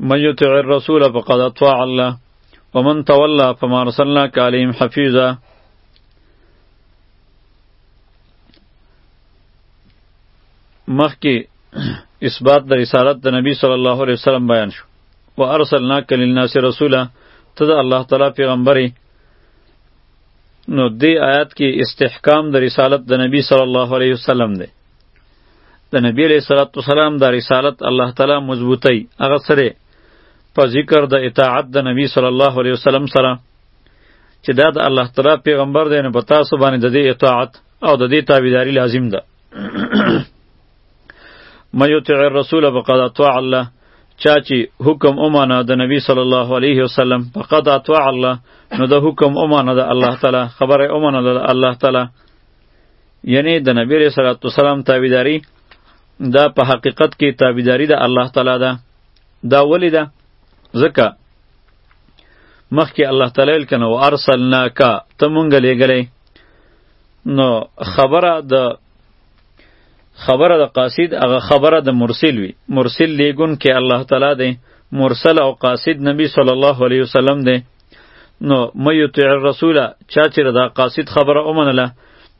من یطع الرسول فقد اطاع الله ومن تولى فما ارسلناك عليهم حفيظا مخکې اثبات د رسالت د نبی صلی الله علیه وسلم بیان شو و ارسلناک للناس رسولا ته د الله تعالی پیغمبرې نو دې آیات کې استحکام د رسالت د نبی صلی الله علیه وسلم دی د نبی علیہ الصلوۃ والسلام د رسالت الله تعالی مضبوطی هغه سره په ذکر د اطاعت د نبی صلی الله علیه وسلم سره چې دا د الله تعالی پیغمبر دی نو په تاسو باندې د دې اطاعت او د دې تابعداري لازم ده ما یطع الرسول فقد اطاع الله چا چې حکم اومانه د نبی صلی الله علیه وسلم فقد اطاع الله نو د حکم اومانه د الله تعالی خبره اومانه د الله تعالی یعنی د نبی علیہ الصلوۃ والسلام تابعداري دا په حقیقت کې تابعداري د الله تعالی ده دا ولی ده ځکه مخکې الله تعالی ویل کنه وارسلناک ته مونږ لېږلی نو خبره د خبره د قاصد هغه خبره د مرسل وي مرسل لیګون کې الله تعالی دی مرسل او قاصد نبی صلی الله علیه وسلم دی نو مې یطیع الرسول چا چې دا قاصد خبره ومنله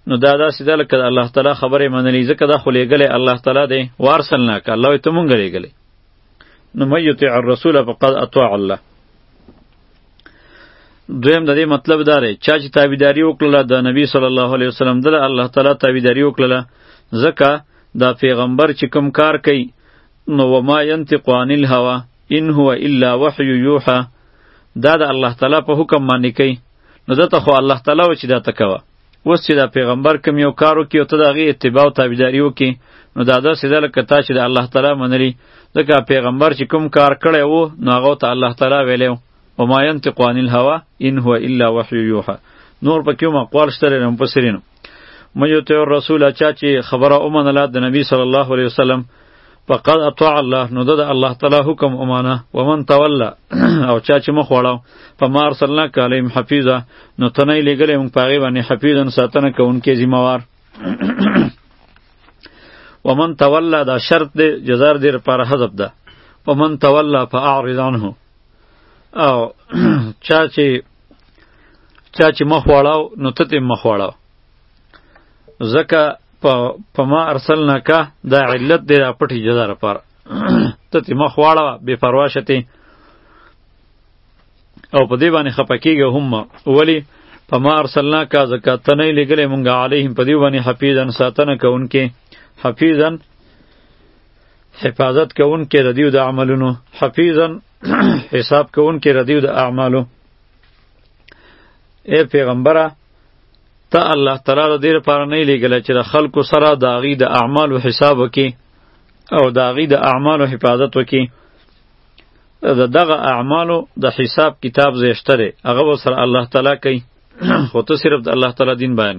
نو دا داسې ده لکه د الله تعالی خبرې منلې ځکه دا خو لیږلی الله تعالی دی وارسلناک الله وایي ته مونږ لیږلی نو مې یطیع الرسول فقد اطاع الله دویم د دې مطلب دا دی چا چې تابعداري وکړله د نبی صلی الله علیه وسلم د الله تعالی تابعداري وکړله ځکه دا پیغمبر چې کوم کار کوي نو وما ینطق عن الهوا ان هو الا وحی یوحا دا د الله تعالی په حکم باندې کوي نو دته خو الله تعالی و چې دا ته کوه اوس چې دا پیغمبر کوم یو کار وکړي او ته د هغې اتباع او تابعداري وکړي نو دا داسې ده لکه تا چې د الله تعالی منلي ځکه پیغمبر چې کوم کار کړی و نو هغه ته الله تعالی ویلی و وما ینطق عن الهوا ان هو الا وحی یوحا نور پکې هم اقوال شته لرم په سرینو من یطیع الرسول چا چې خبره ومنله د نبی صلی الله علیه وسلم فقد اطاع الله نو د الله تعالی حکم امانه ومن تولى او چا چې مخ وړاو په مار سلنا کالیم حفیظه نو تنه لګلې مون پاغي باندې حفیظن ساتنه کوونکې ذمہ وار ومن تولى دا شرط دی جزار دیر پر حذف ده ومن تولى فاعرض عنه او چا چې چا چې مخ واړاو نو ته ته مخ واړاو ځکه په ما ارسلنا کا دا علت دی را پټی جزا را پر ته ته مخ واړاو بے پروا شته او په دې باندې خپکیږي هم ولی په ما ارسلنا کا زکات ته نه لګلې مونږه علیهم په دې باندې حفیظن ساتنه کوونکې حفیظن حفاظت کوونکی د دیو د عملونو حفیظا حساب کوونکی د دیو د اعمالو ای پیغمبره ته الله تعالی د دې لپاره نه لیږلی چې د خلکو سره د هغوی د اعمالو حساب وکړي او د هغوی د اعمالو حفاظت وکړي د دغه اعمالو د حساب کتاب زیشته دی هغه به سره الله تعالی کوي خو ته صرف د الله تعالی دین بیان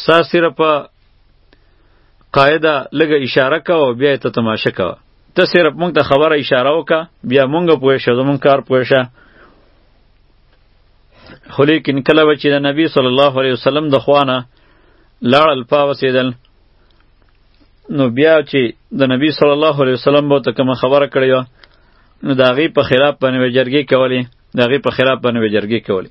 ستا سره په قاعده لګه اشاره کا او بیا ته تماشه کا ته صرف مونږ ته خبره اشاره وکا بیا مونږ پوه شو زمون کار پوه شه خو لیکن کله به چې د نبی صلی الله علیه وسلم د خوانه لاړل پا وسېدل نو بیا چې د نبی صلی الله علیه وسلم به ته کومه خبره کړې وه نو د هغې په خلاف باندې به جرګې کولې د هغې په خلاف باندې به جرګې کولې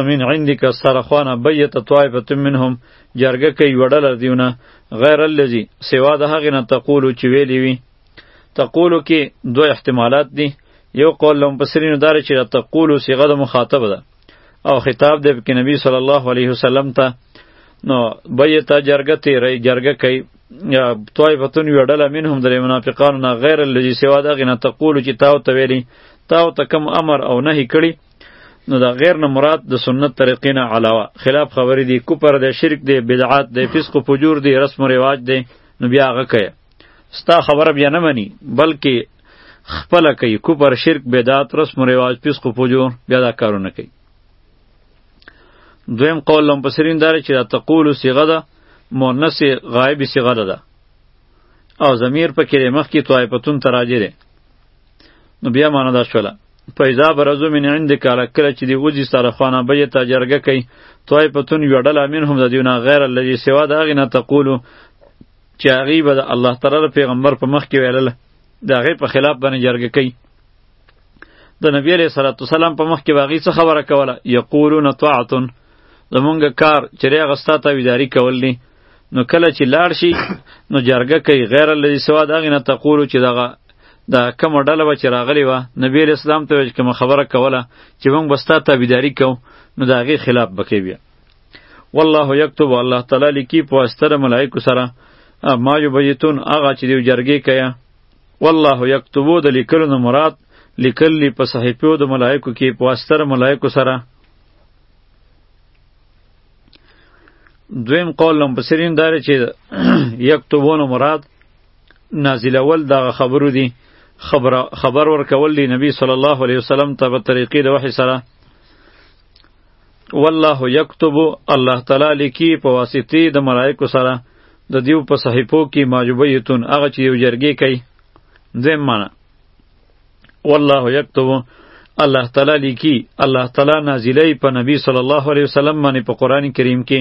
امین عندک سره خوانه بیت طائفه منهم جرګه کوي وړل دیونه غیر الذی سوا د هغه نه تقولو چې ویلی وی تقولو کې دوه احتمالات دي یو قول لهم پسرینو دار چې تقولو صیغه د مخاطب ده او خطاب دی کې نبی صلی الله علیه وسلم ته نو بیت جرګه تیری جرګه کوي یا طائفه وړل منهم د منافقانو نه غیر الذی سوا د هغه نه تقولو چې تاو ته ویلی تاو ته کم امر او نهی کړي نو دا غیر نه مراد د سنت طریقې نه علاوه خلاف خبرې دي کوپر دی شرک دی بدعات دی فسق و فجور دی رسم و رواج دی نو بیا هغه کوي ستا خبره بیا نه مني بلکې خپله کوي کوپر شرک بدعات رسم و رواج فسق و فجور بیا دا کارونه کوي دویم قول لم پسرین داره چې دا تقول صیغه ده مؤنث غایب صیغه ده او ضمیر په کې مخکې طایفتون تراجه ده نو بیا معنا دا شوله پیدا برزو من عند کاله کله چې دی وځي سره خوانه به ته جرګه کوي توای پتون یو ډله امین هم د دیونه غیر الذي سوا د هغې نه تقولو چې هغې به د الله تعالی پیغمبر په مخ کې ویلل د هغې په خلاف باندې جرګه کوي د نبی علیه صلات وسلام په مخ کې باغی څه خبره کوله یقولون طاعتون زمونږ کار چې هغه ستا تابعداري کول دي نو کله چې لاړ شي نو جرګه کوي غیر الذي سوا د هغې نه تقولو چې دغه دا کومه ډله به چې راغلې وه نبي علیه اسلام ته ویل چې کومه خبره کوله چې موږ به ستا تابعداري کوو نو د هغې خلاف به کوي بیا والله یکتب الله تعالی لیکي په واسطه د ملایکو سره ما یبیتون هغه چې دیو جرګې کوي والله یکتبو د لیکلو نه مراد لیکل لی په صحیفو د ملایکو کې په واسطه د ملایکو سره دویم قول لم بصرین داره چې یکتبون مراد نازلول دغه خبرو دي خبر خبر ورکول دی نبی صلی الله علیه وسلم ته په طریقې د وحی سره والله یكتب الله تعالی لیکي په واسطه د ملائکه سره د دیو په صحیفو کې ماجوبیتون هغه چې یو جرګې کوي زم معنا والله یكتب الله تعالی لیکي الله تعالی نازلی په نبی صلی الله علیه وسلم باندې په قران کریم کې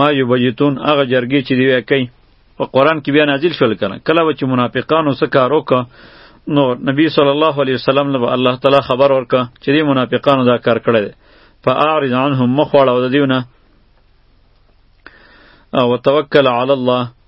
ما یبیتون هغه جرګې چې دی کوي په قران کې بیا نازل شول کنه کله چې منافقانو څه کار وکړ نو نبی صلی الله علیه وسلم له الله تعالی خبر ورکړه چې دی منافقانو دا کار کړی دی فاعرض عنهم مخواړه د دیونه او توکل علی الله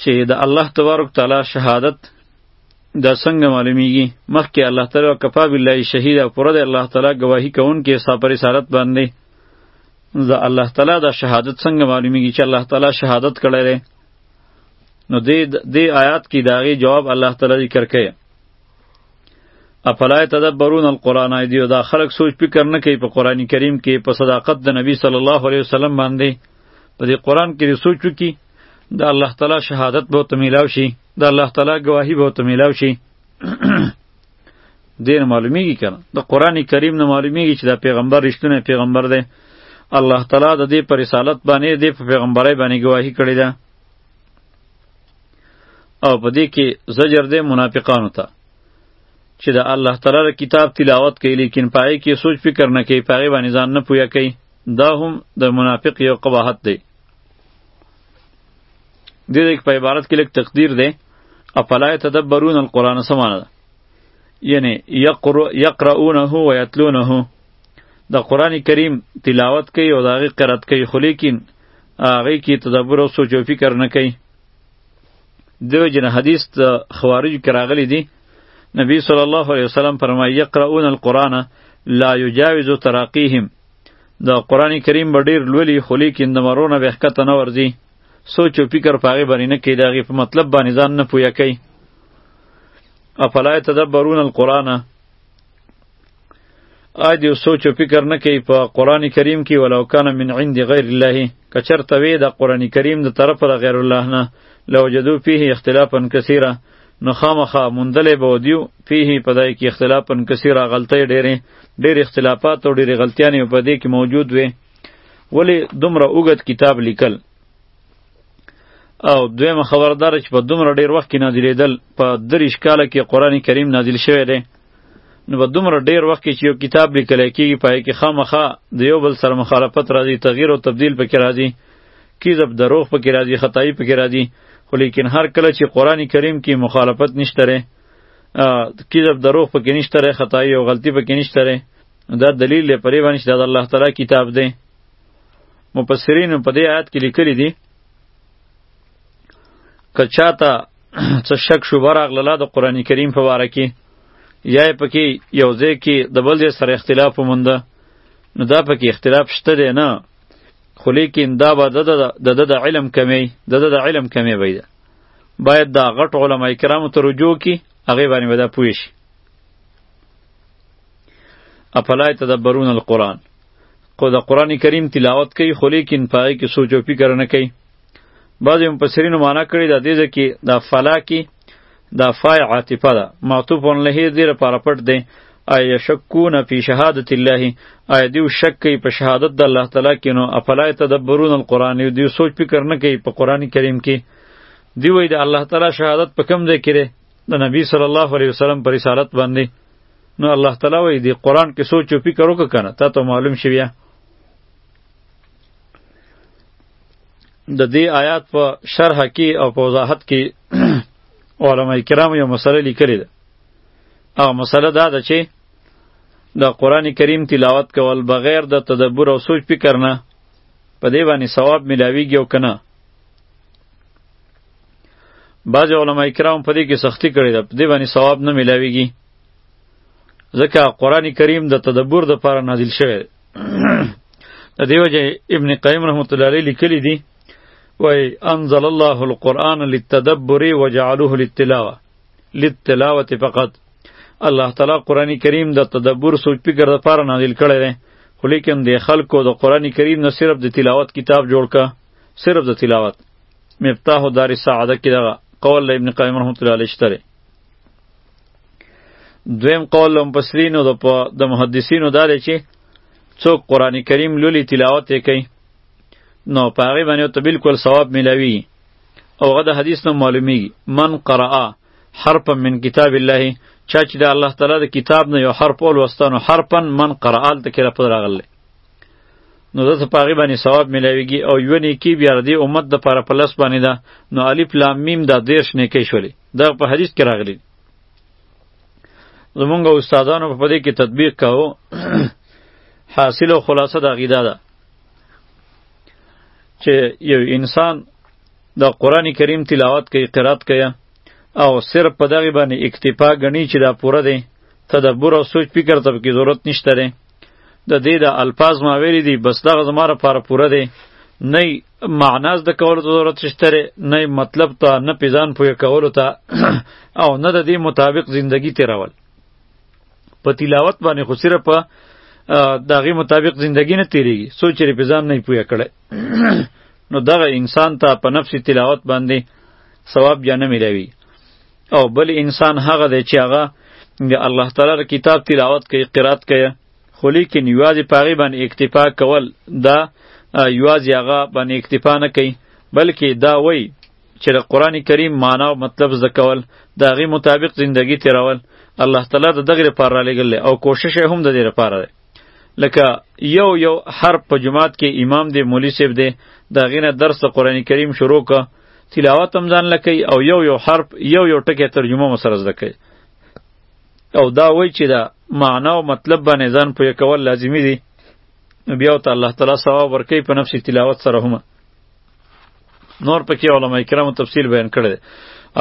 چې د الله تبارک تعالی شهادت دا څنګه معلومیږي مخکې الله تعالی کفا بالله شهید او پر د الله تعالی گواهی کوونکې ستا پر رسالت باندې دا الله تعالی دا شهادت څنګه معلومیږي چې الله تعالی شهادت کړی دی نو دې دې آیات کې داغي جواب الله تعالی ذکر کړي افلا تدبرون القرآن ایدیو دا خلق سوچ فکر نه کوي په قرآن کریم کې په صداقت د نبی صلی الله علیه وسلم باندې په دې قران کې سوچ وکي د الله تعالی شهادت به ته میلاو شي د الله تعالی گواهی به ته میلاو شي دین معلومیږي کنه د قران کریم نه معلومیږي چې دا پیغمبر رښتونه پیغمبر دی الله تعالی د دې پر رسالت باندې د پیغمبري باندې گواهی کړی ده او په دې کې زجر دی منافقانو ته چې د الله تعالی کتاب تلاوت کوي لیکن پای کې سوچ فکر نه کوي پای باندې ځان نه پوهه کوي دا هم د منافق یو قباحت دی د دې په عبارت کې لک تقدیر دی افلا یتدبرون القرآن سمانه ده یعنی یقرؤونه و یتلونه د قرآن کریم تلاوت کوي او د هغې قرات کوي خو لیکن هغې کې تدبر او سوچ او فکر نه کوي دیو جن حدیث د خوارج کې راغلی دی نبی صلی الله علیه وسلم فرمایي یقرؤون القرآن لا یجاوز تراقیهم د قران کریم به ډیر لولي خو لیکن د مرونه به ښکته نه ورځي سوچ او فکر په هغې باندې نه کوي د هغې په مطلب باندې ځان نه پوهه کوي افلا یتدبرون القرآن آی دیو سوچ او فکر نه کوي په قران کریم کې ولو کان من عند غیر الله کچرته وی د قران کریم د طرف د غیر الله نه لوجدو فيه اختلافا کثیره نو خامخا موندلی به ودیو فيه په دای کې اختلافا کثیره غلطۍ ډېرې ډېر اختلافات او ډېرې غلطیانې په دې کې موجود وې ولې دومره اوږد کتاب لیکل او دویمه خبردار چې په دومره ډېر وخت کې نازلېدل په دریش کاله کې قرآن کریم نازل شوی دی نو په دومره ډېر وخت کې چې یو کتاب لیکل کېږي پای کې خامخا د یو بل سره مخالفت راځي تغییر او تبدیل پکې راځي کذب دروغ پکې راځي خطایی پکې راځي خو لیکن هر کله چې قران کریم کې مخالفت نشته ره کذب دروغ پکې نشته ره خطایی او غلطی پکې نشته ره دا دلیل لري پرې باندې چې دا الله تعالی کتاب دی مفسرین په دې آیات کې لیکلي دي که چاته څه شک شو براغله د قران کریم په واره کې یا پکې یو ځای کې د بل ځای سره اختلاف ومنده نو دا پکې اختلاف شته دی نه خو لیکن دا به د د د علم کمی د د د علم کمی به ده باید دا غټ علما کرامو ته رجوع کی هغه باندې به دا پوه شي افلا تدبرون القرآن خو د قرآن کریم تلاوت کوي خو لیکن پای کې سوچ او فکر نه کوي بعضی مفسرینو معنا کړی دا دیزه کې دا فلا کې دا فای عاطفه ده معطوف له دې لپاره پټ دی آیا شکون فی شهادت الله آیا دیو شک کوي په شهادت د الله تعالی کې نو افلا تدبرون القرآن یو دیو سوچ فکر نه کوي په قرآن کریم کې دی وای د الله تعالی شهادت په کوم ځای کې د نبی صلی الله علیه وسلم پر رسالت باندې نو الله تعالی وای دی قرآن کې سوچ او فکر وکړه کنه تا ته معلوم شویه د دې آیات په شرح کې او په وضاحت کې علما کرام یو مسله لیکلې ده هغه مسله دا ده چې د قرآن کریم تلاوت کول بغیر د تدبر او سوچ فکر نه په دې باندې ثواب ملاویږي او کنه بعض علما کرام په دې کې سختی کړې ده په دې باندې ثواب نه ملاویږي ځکه قرآن کریم د تدبر د پاره نازل شوی د دیو جه ابن قیم رحمت الله علیه لیکلی دی وای انزل الله القرآن للتدبر وجعله للتلاوه للتلاوه فقط الله تعالی قرآن کریم د تدبر سوچ فکر لپاره نازل کړی دی خو لیکن د خلکو د قرآن کریم نه صرف د تلاوت کتاب جوړ کا صرف د تلاوت مفتاح دار سعاده کې دغه قول ابن قیم رحمت الله علیه شته دویم قول هم پسرینو د په د محدثینو دا دی چې څوک قران کریم لولي تلاوت یې کوي نو په هغې باندې ورته بلکل ثواب میلاوي او هغه د حدیث نه معلومیږي من قرأ حرفا من کتاب الله چا چې د الله تعالی د کتاب نه یو حرف ولوسته نو حرفا من قرأ هلته کې لپاره راغلی نو دته په هغې باندې ثواب میلاویږي او یوه نیکي بیا د دې امت دپاره په لس باندې ده نو الف لام میم دا دېرش نیکۍ شولې دا په حدیث کې راغلی زمونږ استادانو په دې کې تطبیق کاوه حاصل او خلاصه د غیدا ده چې یو انسان د قران کریم تلاوت کوي قرات کوي او صرف په دغه باندې اکتفا غنی چې دا پوره دی تدبر او سوچ فکر ته کې ضرورت نشته ده د دې د الفاظ ما ویلي دي بس دغه زماره لپاره پوره دی نه معنا زده کولو ته ضرورت شته نه مطلب ته نه پیزان پوی کولو ته او نه د دې مطابق زندگی تیرول په تلاوت باندې خو صرف په دغه مطابق زندگی نه تیریږي سوچ لري پیزان نه پوی کړي نو دغه انسان ته په نفس تلاوت باندې ثواب یا نه ملوي او بل انسان هغه دی چې هغه الله تعالی کتاب تلاوت کوي قرات کوي خو لیکن یوازې په هغې باندې اکتفا کول دا یوازې هغه باندې اکتفا نه کوي بلکې دا وایي چې د قرآن کریم معنا او مطلب زده کول د هغې مطابق زندگی تیرول الله تعالی د دغې لپاره رالیږلی او کوشش یې هم د دې لپاره دی لکه یو یو حرف په جماعت کې امام دی مولی صاحب دی د هغې نه درس د قرآن کریم شروع که تلاوت هم ځان لکوي او یو یو حرف یو یو ټکی ترجمه مو سره زده کوي او دا وای چې دا معنا او مطلب باندې ځان پوهه کول لازمی دي نو بیا ته الله تعالی ثواب ورکوي په نفس تلاوت سره هم نور پکې علما کرام تفصیل بیان کړی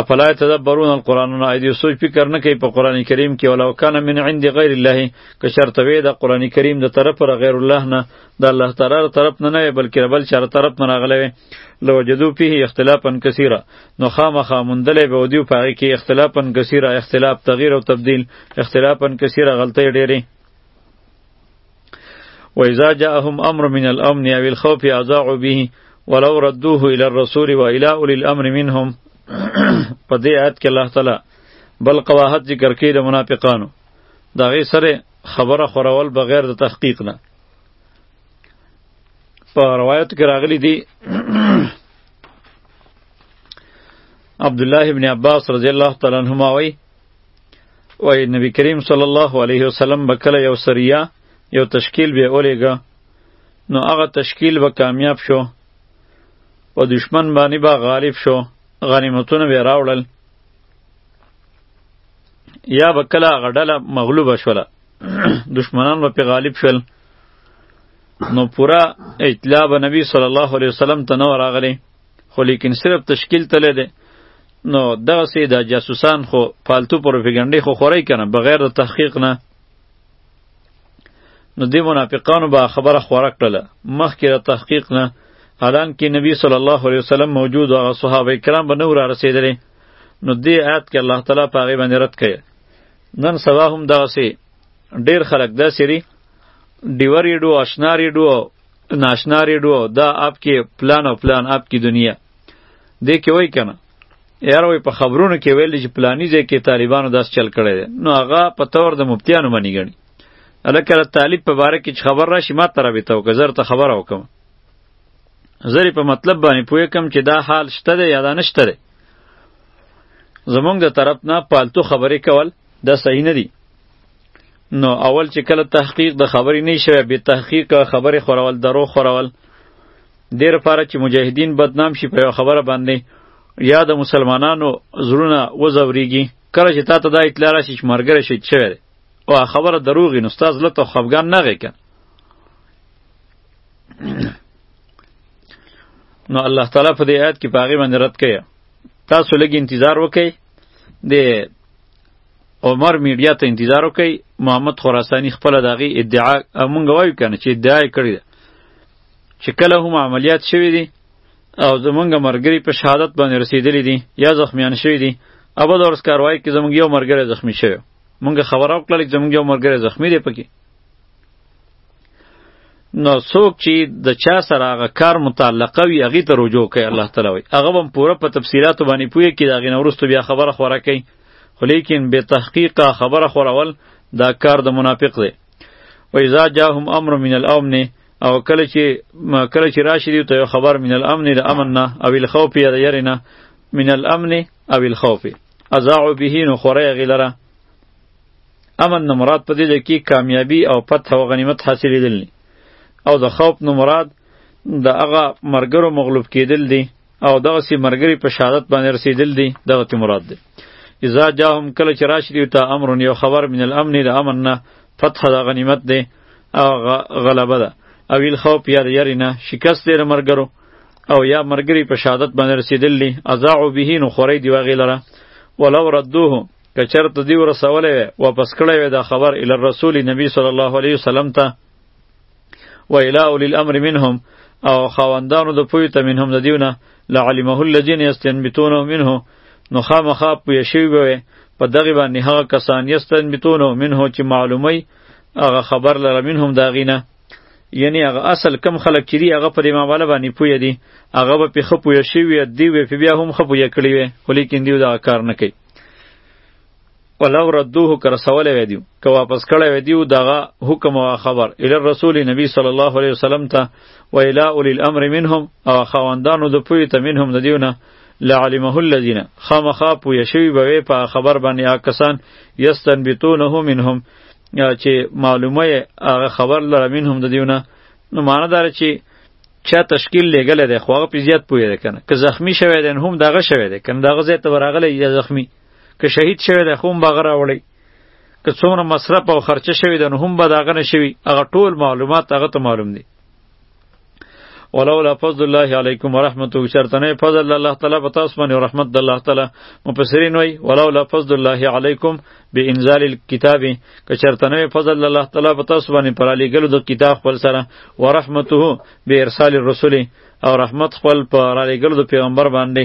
افلا تدبرون القرآن نه ایدی سوچ فکر نه کوي په قرآن کریم کې ولو کان من عند غیر الله که شرط وی د قرآن کریم د طرف پر غیر الله نه د الله تعالی طرف نه نه بلکې بل چاره طرف نه راغلی لوجدو فيه اختلافا کثیره نو خامخا موندلی به ودیو په هغې کې اختلافا کثیره اختلاف تغییر او تبدیل اختلافا کثیره غلطۍ ډېرې و اذا جاءهم امر من الامن او الخوف اذاعوا به ولو ردوه الى الرسول و الى اولي الامر منهم په دې آیت کې الله تعالی بل قواحت ذکر کوي د منافقانو د هغې سره خبره خورول بغیر د تحقیق نه په روایت کې راغلی دی عبد الله ابن عباس رضی الله تعالی عنهما وای وای نبی کریم صلی الله علیه وسلم بکله یو سریه یو تشکیل به اولیګه نو هغه تشکیل به کامیاب شو په دشمن باندې به غالب شو غنیمتونه به راوړل یا به کله هغه ډله مغلوبه شوله دشمنان به پې غالب شول نو پورا اطلاع به نبی صلی الله علیه وسلم ته نه راغلی خو لیکن صرف تشکیل تله ده نو دغه سي د جاسوسان خو پالتو پروپاګاندا خو خوري کنه بغیر د تحقیق نه نو دی منافقانو به خبره خوره کړله مخکې د تحقیق نه الان کې نبی صلی الله علیه وسلم موجود او صحابه کرام به نور رسیدلی نو دی آیات کې الله تعالی په هغه باندې رد کړي نن سبا هم دغه سي ډیر خلک داسې ډیور ریډو آشنا ریډو ناشنا ریډو دا اپ کې پلان او پلان اپ کې دنیا دې کې وای کنه یار وای په خبرونو کې ویل چې پلانی ځای کې طالبانو داس چل کړی دی نو هغه په تور د مفتیانو باندې غني الکه د طالب په باره کې خبر راشي ما تر به تو زر ته خبر او کوم زری په مطلب باندې پوه کم چې دا حال شته دی یا دا نشته دی زمونږ د طرف نه پالتو خبرې کول دا صحیح نه دی نو اول چې کله تحقیق د خبرې نه شوی به تحقیق خبرې خورول درو خورول دیر لپاره چې مجاهدین بدنام شي په خبره باندې یا د مسلمانانو زړونه وزوریږي کله چې تا ته دا اطلاع راشي چې مرګره شي چوي او خبره دروغي نو استاد لته خفګان نه غي کنه نو الله تعالی په دې آیت کې پاغي باندې رد کړي تاسو لږ انتظار وکړئ د عمر میډیا ته انتظار وکي محمد خراسانی خپل دغه ادعا مونږ وایو کنه چې ادعا کړی ده چې کله هم عملیات شوی دي او زمونږ مرګري په شهادت باندې رسیدلی دي یا زخمیان شوی دي اوبه دورس کاروای کې زمونږ یو مرګری زخمی شوی مونږ خبر او کړل چې زمونږ یو مرګری زخمی دی پکې نو څوک چې د چا سره هغه کار متعلقه وي هغه ته رجوع کوي الله تعالی وي هغه هم پوره په تفصيلاتو باندې پوهه کې دا غي نورستو بیا خبره خوره کوي خو لیکن به تحقیق خبره خورول دا کار د منافق دی و اذا جاءهم امر من الامن او کله چې کله چې راشي دی ته خبر من الامن د امن نه او الخوف یا يرنا من الامن او الخوف ازاعو به نو خوره غلره امن نه مراد په دې کې کامیابی او فتح او غنیمت حاصلې دي او د خوف نه مراد د هغه مرګرو مغلوب کېدل دي او دغه سی مرګری په شهادت باندې رسیدل دي دغه تی مراد دی اذا جاهم کله چې راشي دی ته امر یو خبر من الامن د امن نه فتح د غنیمت دی او غلبه ده او ویل خو پیار یری نه شکست دی مرګرو او یا مرګری په شهادت باندې رسیدل دي ازاعو به نو خوري دی واغی لره ولو ردوه کچرت دی ورسولې واپس کړی دا خبر ال رسول نبی صلی الله علیه وسلم ته و الی اولی الامر منهم او خواندانو د پوی ته منهم د دیونه لعلمه الذین یستنبتونه منه نو خامخا پوی شوی به په دغه باندې هغه کسان یستنبتونه منه چې معلومی هغه خبر لره منهم دا غینه یعنی هغه اصل کم خلق چې دی هغه په دې معاملې باندې پوی دی هغه به په خپوی شوی دی وی په بیا هم خپوی کړی وی ولیکن دیو دا کار نه کوي ولو ردوه که رسولی وی دیو که واپس کړی وی دیو دغه حکم او خبر الی رسول نبی صلی الله علیه وسلم ته و الی اولی الامر منهم او خواندانو د پوی ته منهم د دیونه لعلمه الذین خامخا پوی شوی به په خبر باندې آکسان یستنبتونه منهم چې معلومه هغه خبر لره منهم د دیونه نو معنی دار چې چا تشکیل لګل دی خو هغه په زیات پوی دی کنه که زخمی شوی دی هم دغه شوی دی کنه دغه زیات ورغلی یا زخمی که شهید شوی دی خو هم به هغه راوړی که څومره مصرف او خرچه شوی دی نو هم به د هغه نه شوي هغه ټول معلومات هغه ته معلوم دي ولولا فضل الله علیکم ورحمته شرطنه فضل الله تعالی په تاسو باندې رحمت د الله تعالی مفسرین وای ولولا فضل الله علیکم بانزال الكتاب که شرطنه فضل الله تعالی په تاسو باندې پر علی ګلو د کتاب خپل سره ورحمته به ارسال الرسل او رحمت خپل پر علی ګلو د پیغمبر باندې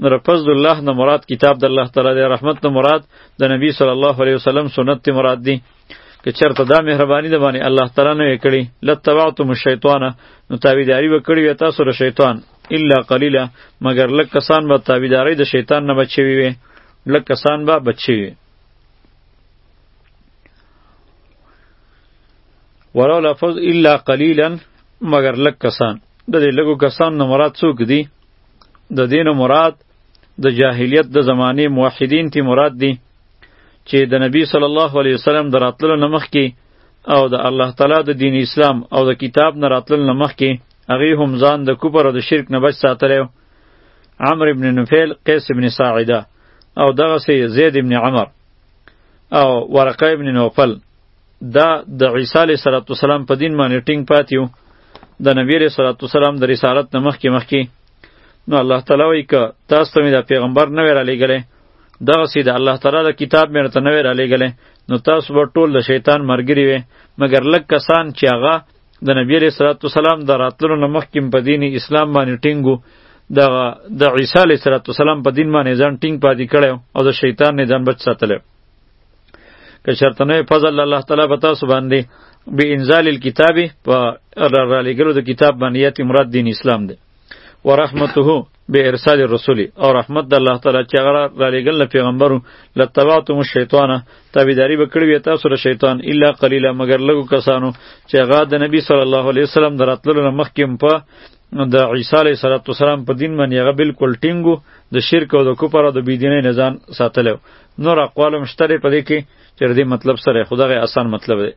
نو رفض الله نه مراد کتاب د الله تعالی دی رحمت نه مراد د نبی صلی الله علیه وسلم سنت ته مراد دی که چرته دا مهربانی ده باندې الله تعالی نه کړی لتبعتم الشیطان نو تابعداری وکړی وی تاسو ر شیطان الا قلیلا مگر لک کسان به تابعداری د شیطان نه بچی وی لک کسان به بچی وی ولولا فضل الا قلیلا مگر لک کسان د دې لګو کسان نه مراد څوک دي د دین مراد د جاهلیت د زمانه موحدین تی مراد دي چې د نبی صلی الله علیه وسلم د راتللو نمخ کې او د الله تعالی د دین اسلام او د کتاب نه راتللو نمخ کې هغه هم ځان د کوپر او د شرک نه بچ ساتلی عمرو ابن نفیل قیس ابن ساعده او دغه سي زید ابن عمر او ورقه ابن نوفل دا د عیسی علیه صلوات والسلام په دین باندې ټینګ پاتیو د نبی علیه صلوات والسلام د رسالت نه مخکې مخکې نو الله تعالی وایي که تاسو ته مې د پیغمبر نه وی رالیږلی دغسې د الله تعالی د کتاب مې ورته نه وی رالیږلی نو تاسو به ټول د شیطان ملګري وی مګر لږ کسان چې هغه د نبی علیه صلوات والسلام د راتللو نه مخکې په دین اسلام باندې ټینګو د د عیسی علیه السلام په دین باندې ځان ټینګ پاتې کړی او د شیطان نه ځان بچ ساتلی که شرط نه فضل الله تعالی به تاسو باندې به انزال الكتاب په را لګلو د کتاب باندې یت مراد دین اسلام دی ورحمته به ارسال رسول او رحمت د الله تعالی چې هغه را لګل پیغمبرو لتبعتم الشیطان تابعداري به کړی تاسو له شیطان الا قلیلا مگر لګو کسانو چې هغه د نبی صلی الله علیه وسلم دراتلو مخکې په نو د عیسی علیه السلام په دین باندې هغه بالکل ټینګو د شرک او د کفر او د بيدینۍ نه ځان ساتلو نور اقوال هم شته په دې کې چې دې مطلب سره خدای آسان مطلب دی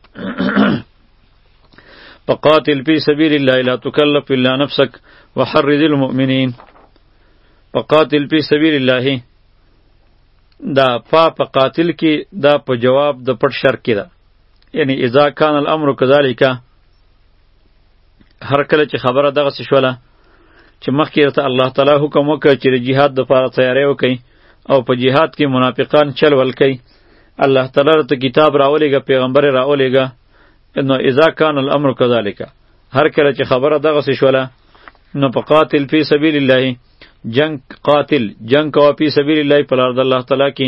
فقاتل فی سبیل الله لا تکلف الا نفسك وحرض المؤمنین فقاتل فی سبیل الله دا فا په قاتل کې دا په جواب د پټ شرک کې ده یعنی اذا کان الامر کذالک هر کله چې خبره دغه څه شوله چې مخکې ورته الله تعالی حکم وکړ چې د جهاد دپاره تیاری وکړئ او په جهاد کې منافقان چل ولکئ الله تعالی ورته کتاب راولېږه پیغمبر یې راولېږه نو اذا کان الامر کذالک هر کله چې خبره دغسې شوله نو په قاتل فی سبیل الله جنگ قاتل جنگ کوا فی سبیل الله په لار د الله تعالی کې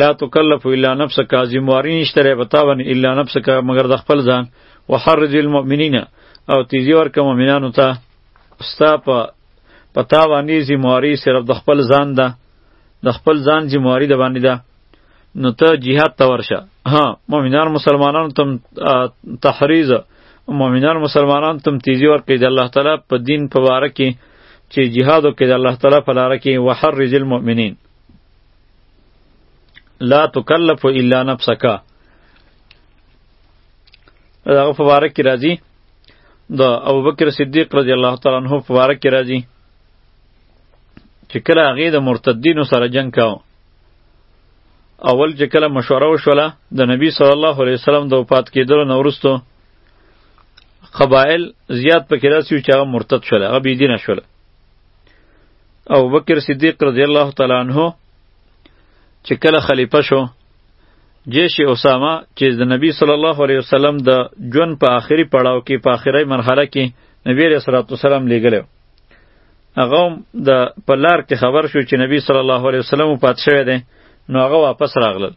لا تکلف الا نفسک ازمواری نشته ری بتاون الا نفسک مگر د خپل ځان وحرج المؤمنین او تیزی ورک مؤمنانو ته ستا په پتا باندې زمواری صرف د خپل ځان ده د خپل ځان زمواری د باندې ده نو ته جهاد ته ورشه ها مؤمنان مسلمانان تم تحریز مؤمنان مسلمانان تم تیزی ورکړي د الله تعالی په دین په باره کې چې جهاد وکړي د الله تعالی په لاره کې وحرز المؤمنین لا تکلف الا نفسک دغه په باره کې راځي د ابوبکر صدیق رضی الله تعالی عنہ په باره کې راځي چې کله هغه د مرتدینو سره جنگ کاوه اول چې کله مشوره وشوله د نبی صلی الله علیه وسلم د وفات کېدلو نه وروسته قبایل زیات پکې داسې وي چې هغه مرتد شول هغه بېدینه شول ابوبکر صدیق رضی الله تعالی عنه چې کله خلیفه شو جیش اسامه چې د نبی صلی الله علیه وسلم د ژوند په آخري پړاو کې په آخري مرحله کې نبی رسول الله صلی الله علیه وسلم لېږلی هغه د په لار کې خبر شو چې نبی صلی الله علیه وسلم وفات شوی دی نو هغه واپس راغلل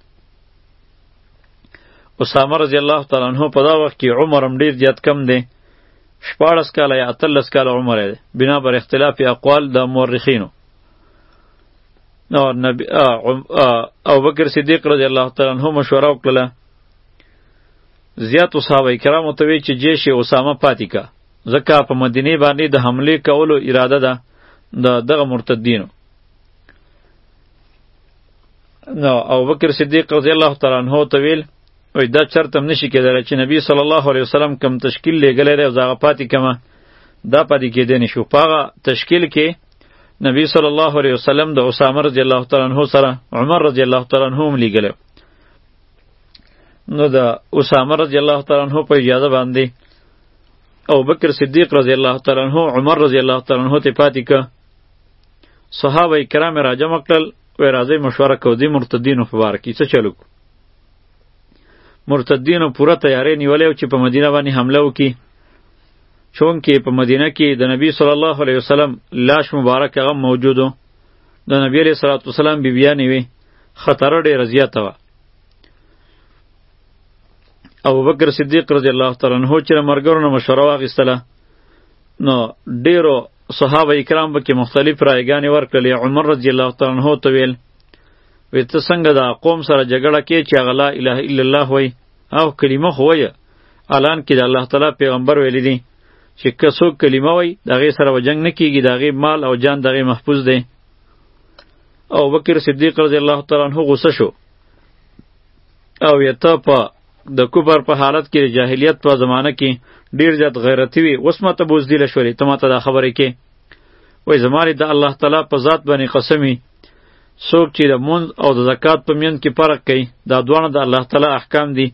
اسامه رضی الله تعالی عنہ په دا وخت کې عمر هم ډیر زیات کم دی شپاړس کاله یا اتلس کاله عمر دی بنا بر اختلاف اقوال د مورخینو نو نبی او بکر صدیق رضی الله تعالی عنہ مشوره وکړه زیات صحابه کرامو ته وی چې جیش اسامه پاتې کا ځکه په مدینه باندې د حمله کولو اراده ده د دغه مرتدینو نو او بکر صدیق رضی الله تعالی عنہ ته ویل وای دا چرته هم نشي کېدلی چې نبی صلی الله علیه وسلم کم تشکیل لېږلی دی او زه هغه پاتې کمه دا پاتې کېدی نه شو په هغه تشکیل کې نبی صلی الله علیه وسلم د اسامه رضی الله تعالی عنه سره عمر رضی الله تعالی عنه هم لېږلی نو د اسامه رضی الله تعالی عنه په اجازه باندې او بکر صدیق رضی الله تعالی عنہ عمر رضی الله تعالی عنہ ته پاتې ک صحابه کرام را جمع کړل و راځي مشوره کو دي مرتدینو په بار کې څه چلو مرتدینو پوره تیاری نیولې چې په مدینه باندې حمله وکړي چونکه په مدینه کې د نبی صلی الله علیه وسلم لاش مبارک هغه موجودو د نبی علیه الصلاۃ والسلام بیبیانې وي خطر ډېر زیاته وه ابو بکر صدیق رضی الله تعالی عنہ چې مرګرو نه مشوره واغستله نو ډیرو صحابه کرام به کې مختلف رایګانې ورکړلې عمر رضی الله تعالی عنہ ته ویل وی ته څنګه دا قوم سره جګړه کې چې هغه لا اله الا الله وای او کلمه خو وای الان کې د الله تعالی پیغمبر ویل دي چې که څوک کلمه وای دغه سره وجنګ نه کیږي دغه مال او جان دغه محفوظ دی او بکر صدیق رضی الله تعالی عنہ غوسه شو او یا ته په د کفر په حالت کې جاهلیت په زمانه کې ډیر زیات غیرتی وي اوس ماته بوزدل شولې ته ماته دا خبرې کې وای زماري د الله تعالی په ذات باندې قسمی څوک چې د مونږ او د زکات په میند کې فرق کوي دا دواړه د الله تعالی احکام دي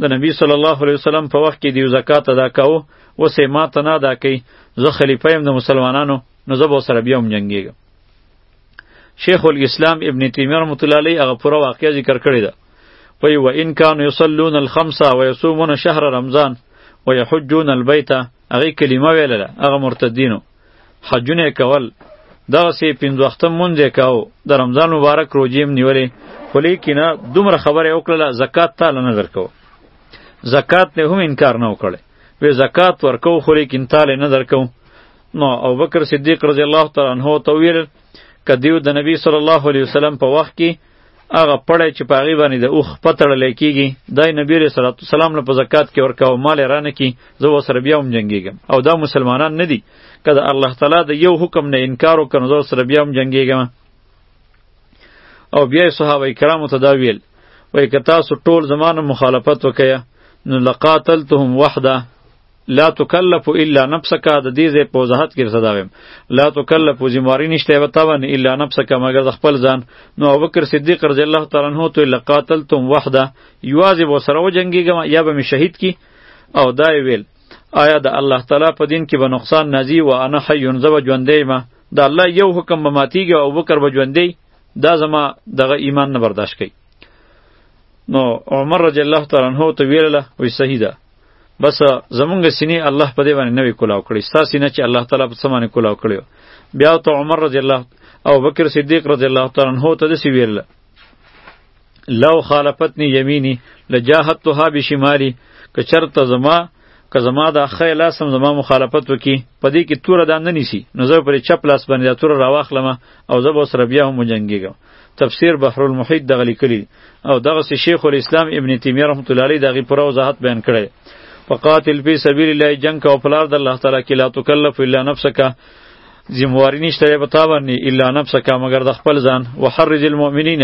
د نبی صلی الله علیه وسلم په وخت کې دیو زکات ادا کاوه اوس یې ماته نه ادا کوي زه خلیفه یم د مسلمانانو نو زه به سره بیا هم جنګیږم شیخ الاسلام ابن تیمیه رحمت الله علیه هغه پوره واقعه ذکر کړې ده وی و ان کانوا یصلون الخمسه و یصومون شهر رمضان و یحجون البیت هغه کلمه ویله هغه مرتدینو حجونه کول دغه سی پنځ وخت مونږ کاو د رمضان مبارک روزیم نیولې خو لیکنه دومره خبره وکړه زکات ته نه درکو زکات نه هم انکار نه وکړي وی زکات ورکو خو لیکن تاله نه درکو نو ابوبکر صدیق رضی الله تعالی عنہ ته ویل کدیو د نبی صلی الله علیه وسلم په وخت کې هغه پړی چې په هغې باندې د اوښ په تړلی کېږي دا یې نبي علیه صلات وسلام له په زکات کې ورکاوه مال یې رانه کړي زه ورسره بیا هم جنګېږم او دا مسلمانان نه دي که د الله تعالی د یو حکم نه انکار وکړه نو زه ورسره بیا هم جنګېږم او بیا یې صحابه کرامو ته دا ویل وایي که تاسو ټول زما نه مخالفت وکړئ نو لقاتلتهم وحده لا تکلف الا نفسک د دې ځای په وضاحت کې رسدا ویم لا تکلف ذمہواری نشته و تاوان الا نفسک مگر د خپل ځان نو ابوبکر صدیق رضی الله تعالی عنہ ته لقاتلتم وحده یوازې و سره وجنګیږم یا به می شهید کی او دا ویل آیا د الله تعالی په دین کې به نقصان نازی و انا حی زو ژوندې ما د الله یو حکم به ماتیږي او ابوبکر به ژوندې دا زما دغه ایمان نه برداشت کوي نو عمر رضی الله تعالی عنہ ته ویله وی صحیح ده بس زمونږ سینې الله په دې باندې نوې کلاو کړی ستا سینه چې الله تعالی په څه باندې کلاو کړی بیا ته عمر رضی الله او بکر صدیق رضی الله تعالی عنہ ته دسی ویل لو خالفتنی یمینی لجاهدتها بشمالی که چرته زما که زما د خی لاس هم زما مخالفت وکي په دې کې توره دا نه نیسي نو زه پرې چپ لاس باندې دا توره راواخلم او زه به سره بیا هم وجنګېږم تفسیر بحر المحیط دغه لیکلی او دغه سی شیخ الاسلام ابن تیمیه رحمت الله علیه دغه پر وضاحت بیان کړی فقاتل فی سبیل الله جنگ او پلار د الله تعالی کې لا تکلف الا نفسک ذمہواری نشته په تا باندې الا نفسک مگر د خپل ځان وحرج المؤمنین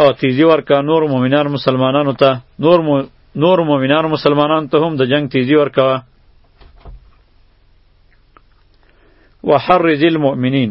او تیزی ورکا نور مؤمنان مسلمانانو ته نور مو نور مؤمنان مسلمانان ته هم د جنگ تیزی ورکا وحرج المؤمنین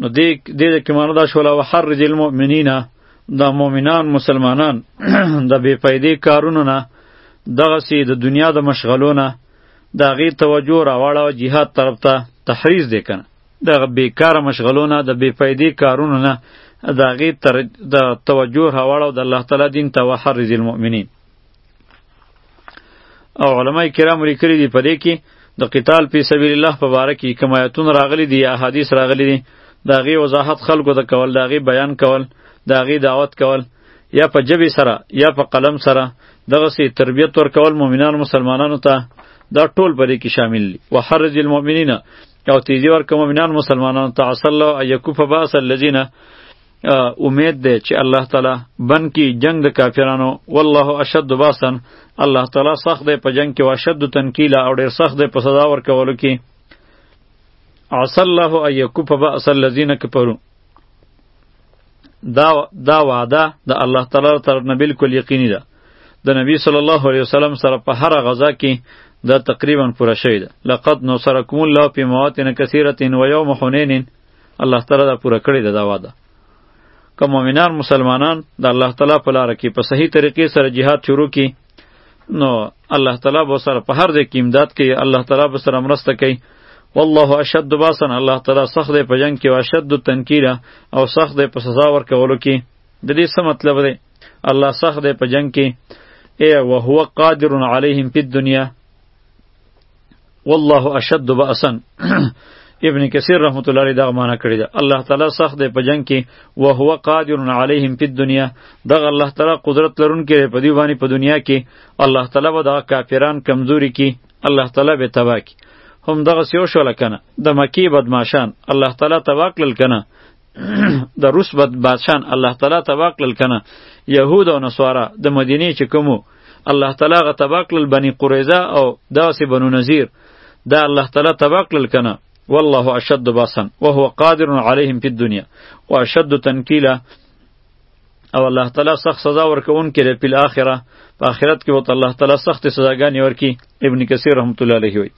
نو دې دې کې معنی دا شوله وحرج المؤمنین دا مؤمنان مسلمانان د بې پیدې کارونو نه دغه سي د دنیا د مشغلونه دا غي توجه راواړه جهاد طرف ته تحریز دی کنه دا بیکاره مشغلونه د بې پیدې کارونو نه دا غي تر د توجه راواړه د الله تعالی دین ته وحرج المؤمنین او علما کرام لیکلي دي په دې کې د قتال په سبیل الله په باره کې کوم آیتونه راغلي دي یا احادیث راغلي دي د هغې وضاحت خلکو ته کول د هغې بیان کول د هغې دعوت کول یا په جبې سره یا په قلم سره دغسې تربیت ورکول مؤمنانو مسلمانانو ته دا ټول په دې کې شامل دي وحرج المؤمنین او تیزی ورکه مؤمنان مسلمانانو ته عسل الله ان یکف باس الذین امید ده چې الله تعالی بن کی جنگ د کافرانو والله اشد باسا الله تعالی سخت ده په جنگ کې او اشد تنکیلا او ډیر سخت ده په سزا ورکولو کې عسى الله ان يكف باس الذين كفروا دا دا وعده د الله تعالی تر نه بالکل یقیني ده د نبی صلی الله علیه وسلم سره په هر غزا کې دا تقریبا پوره شوی ده لقد نصرکم الله فی مواطن کثیرة و یوم حنین الله تعالی دا پوره کړی دا وعده که مؤمنان مسلمانان د الله تعالی په لار کې په صحیح طریقې سره جهاد شروع کړي نو الله تعالی به سره په هر ځای کې امداد کوي الله تعالی به سره مرسته کوي والله اشد باسن الله تعالی سخت دی په جنگ کې او اشد تنکیره او سخت دی په سزا ورکولو کې د دې څه مطلب دی الله سخت دی په جنگ کې ای وهو قادر علیهم فی الدنیا والله اشد باسن ابن کثیر رحمت الله علیه دا معنا کړی ده الله تعالی سخت دی په جنگ کې او هو قادر علیهم فی الدنیا دغه الله تعالی قدرت لرونکی په دی باندې په دنیا کې الله تعالی به دا کافران کمزوري کی الله تعالی به تباہ کی هم دغه سیو شو لکنه د مکی بدمعشان الله تعالی تباہ کړل کنه د روس بد بادشان الله تعالی تبا کړل کنه یهود او نصارا د مدینه چې کومو الله تعالی غ تبا کړل بنی قریظه او داسې بنو نذیر دا الله تعالی تبا کړل کنه والله اشد باسن وهو قادر عليهم في الدنيا واشد تنكيلا او الله تعالی سخت سزا ورکون کړي په الاخره په آخرت کې وته الله تعالی سخت سزاګانې ورکي ابن کثیر رحمت الله علیه وی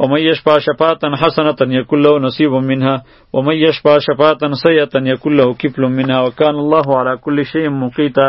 و من یشفع شفاعتا حسنه یکل له نصیب منها و من یشفع شفاعتا سیئه یکل له کفل منها وکان الله علی کل شیء مقیتا